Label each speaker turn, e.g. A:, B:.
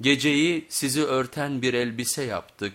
A: Geceyi sizi örten bir elbise yaptık.